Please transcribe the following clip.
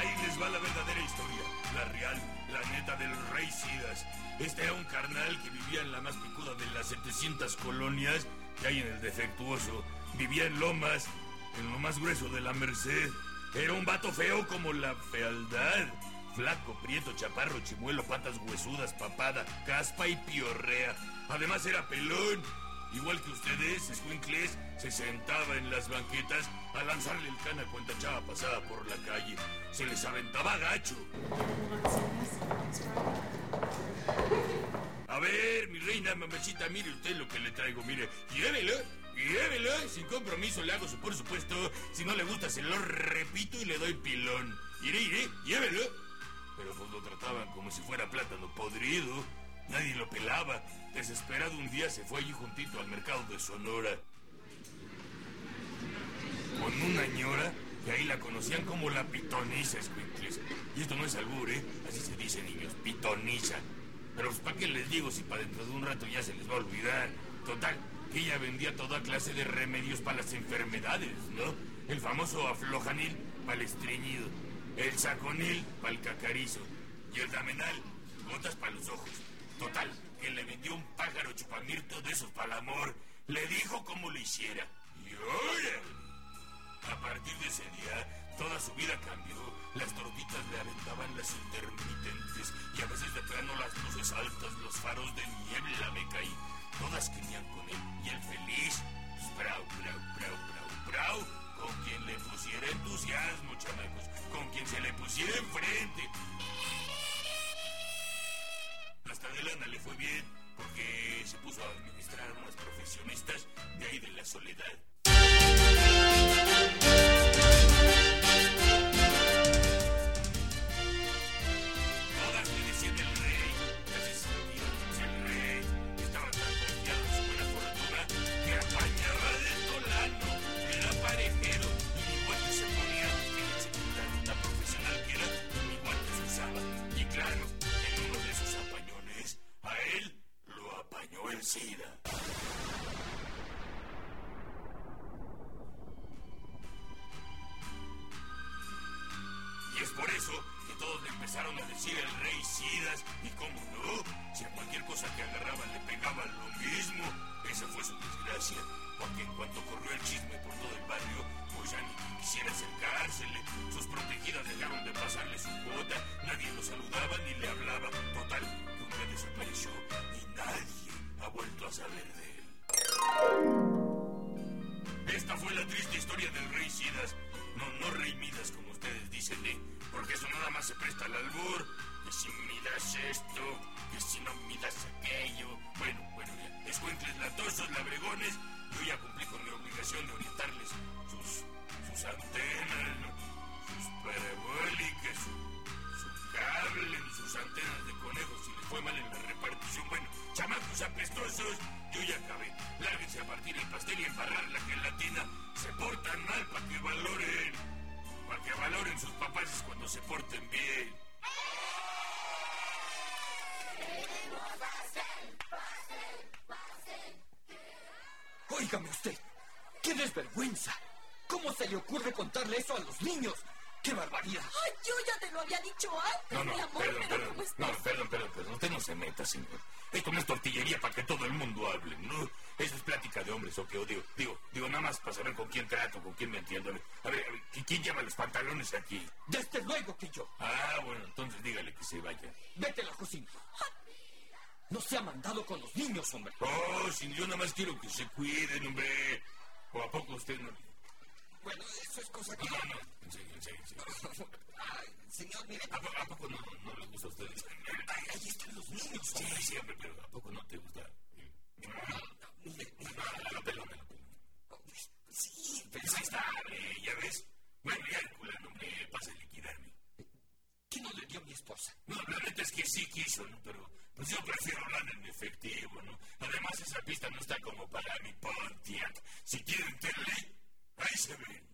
Ahí les va la verdadera historia, la real, la neta del rey Sidas. Este era un carnal que vivía en la más picuda de las 700 colonias que hay en el defectuoso. Vivía en Lomas, en lo más grueso de la Merced. Era un vato feo como la fealdad. Flaco, prieto, chaparro, chimuelo, patas huesudas, papada, caspa y piorrea. Además era pelón. Igual que ustedes, Squinkles se sentaba en las banquetas a lanzarle el cana cuanta chava pasaba por la calle. Se les aventaba gacho. A ver, mi reina mamachita, mire usted lo que le traigo, mire. Llévelo, llévelo, sin compromiso le hago su por supuesto. Si no le gusta, se lo repito y le doy pilón. Iré, iré, llévelo. Pero pues lo trataban como si fuera plátano podrido. Nadie lo pelaba. Desesperado un día se fue allí juntito al mercado de Sonora. Con una ñora que ahí la conocían como la pitoniza, Squinkles. Y esto no es albur, ¿eh? Así se dice, niños, pitoniza. Pero pues, ¿para qué les digo si para dentro de un rato ya se les va a olvidar? Total, que ella vendía toda clase de remedios para las enfermedades, ¿no? El famoso aflojanil para el estreñido, el saconil para el cacarizo y el damenal, gotas para los ojos. Total, que le vendió un pájaro chupamirto de esos para el amor. Le dijo cómo lo hiciera. Y órale. A partir de ese día, toda su vida cambió. Las tortitas le aventaban las intermitentes y a veces de plano las luces altas, los faros de niebla me caí. Todas querían con él y el feliz. Pues, brau, brau, brau, brau, brau. Con quien le pusiera entusiasmo, chamacos. Con quien se le pusiera enfrente. Hasta de lana le fue bien, porque se puso a administrar unas profesionistas de ahí de la soledad. Y es por eso que todos le empezaron a decir el rey Sidas. Y cómo no, si a cualquier cosa que agarraba le pegaban lo mismo. Esa fue su desgracia. Porque en cuanto corrió el chisme por todo el la triste historia del rey Sidas. No, no rey Midas, como ustedes dicen, ¿eh? Porque eso nada más se presta al albur. Que si midas esto, que si no antenas de conejo. Si les fue mal en la repartición, bueno, chamacos apestosos, yo ya acabé. Lárguense a partir el pastel y embarrar la gelatina. Se portan mal para que valoren. Para que valoren sus papás cuando se porten bien. Óigame usted, qué desvergüenza. ¿Cómo se le ocurre contarle eso a los niños? ¡Qué barbaridad! Ay, yo ya te lo había dicho antes, No, no, mi amor, perdón, pero perdón. ¿cómo estás? No, perdón, perdón, perdón. Usted no se meta, señor. Esto no es tortillería para que todo el mundo hable, ¿no? Eso es plática de hombres, ¿o qué? Digo, digo, digo, nada más para saber con quién trato, con quién me entiendo. A ver, a ver, a ver, ¿qui- ¿quién lleva los pantalones aquí? Desde luego que yo. Ah, bueno, entonces dígale que se vaya. Vete a la cocina. No se ha mandado con los niños, hombre. Oh, si yo nada más quiero que se cuiden, hombre. ¿O a poco usted no? Bueno, eso es cosa que... No, no, no, en serio, en serio, en serio. Ay, señor, mire... ¿A, a poco no, no les gusta a ustedes? Ay, ahí están los niños. Sí, siempre, pero ¿a poco no te gusta? Mire, No, me lo pelo, me lo pelo. sí, pero... Pues ahí está, hombre, ya ves. Bueno, ya el culano, hombre, pasa a liquidarme. ¿Qué no le dio mi esposa? No, la neta es que sí quiso, ¿no? Pero pues yo prefiero hablar en efectivo, ¿no? Además, esa pista no está como para mi Pontiac. Si quieren tele, ahí se ven.